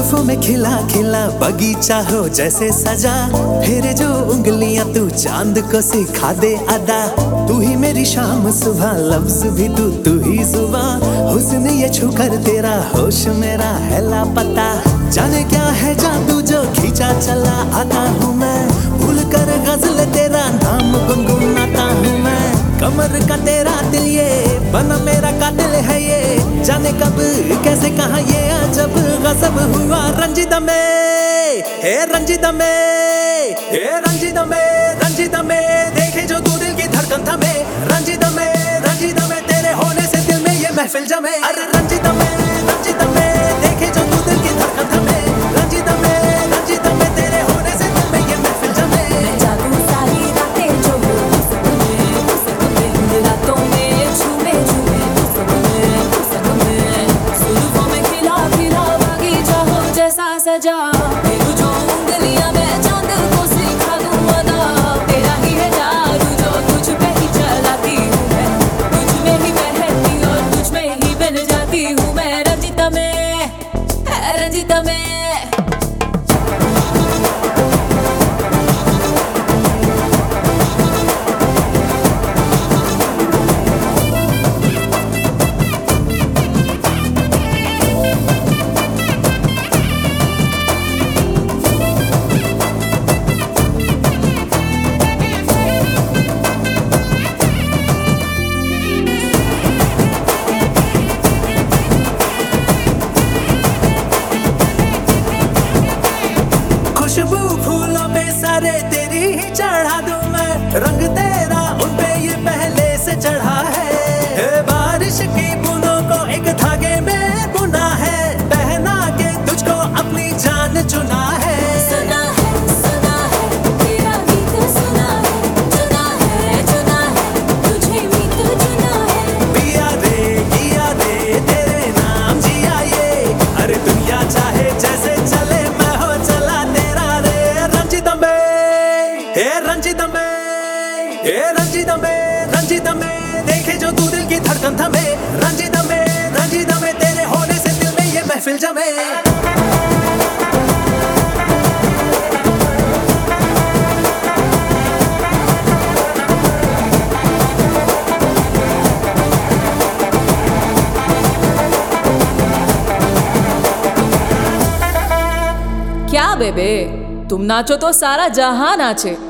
जुल्फों में खिला खिला बगीचा हो जैसे सजा। फिर जो उंगलियाँ तू चाँद को सिखा दे अदा। तू ही मेरी शाम सुबह, लफ्ज भी तू तू ही जुबा। हुस्न ये छूकर तेरा होश मेरा है लापता। जाने क्या है जादू जो खींचा चला आता हूँ मैं। भूल कर गज़ल तेरा नाम गुनगुनाता हूँ मैं। कमर का तेरा दिल ये बना मेरा कब, कैसे, कहा ये अजब गजब हुआ रंजित में, हे रंजित में, हे रंजित में रंजित में, देखे जो तू दिल की धड़कन था रंजित में रंजित में, तेरे होने से दिल में ये महफिल जमे। अरे जाती हूँ मैं रंजिता में है रंजिता में फूलों पे सारे तेरी ही चढ़ा दूँ मैं। रंग तेरा उन पे ये पहले से चढ़ा हे रंजित में रंजित में देखे जो तू दिल की धड़कन थमे। रंजित में रंजित में तेरे होने से दिल में ये महफिल जमे। क्या बेबे? तुम नाचो तो सारा जहाँ नाचे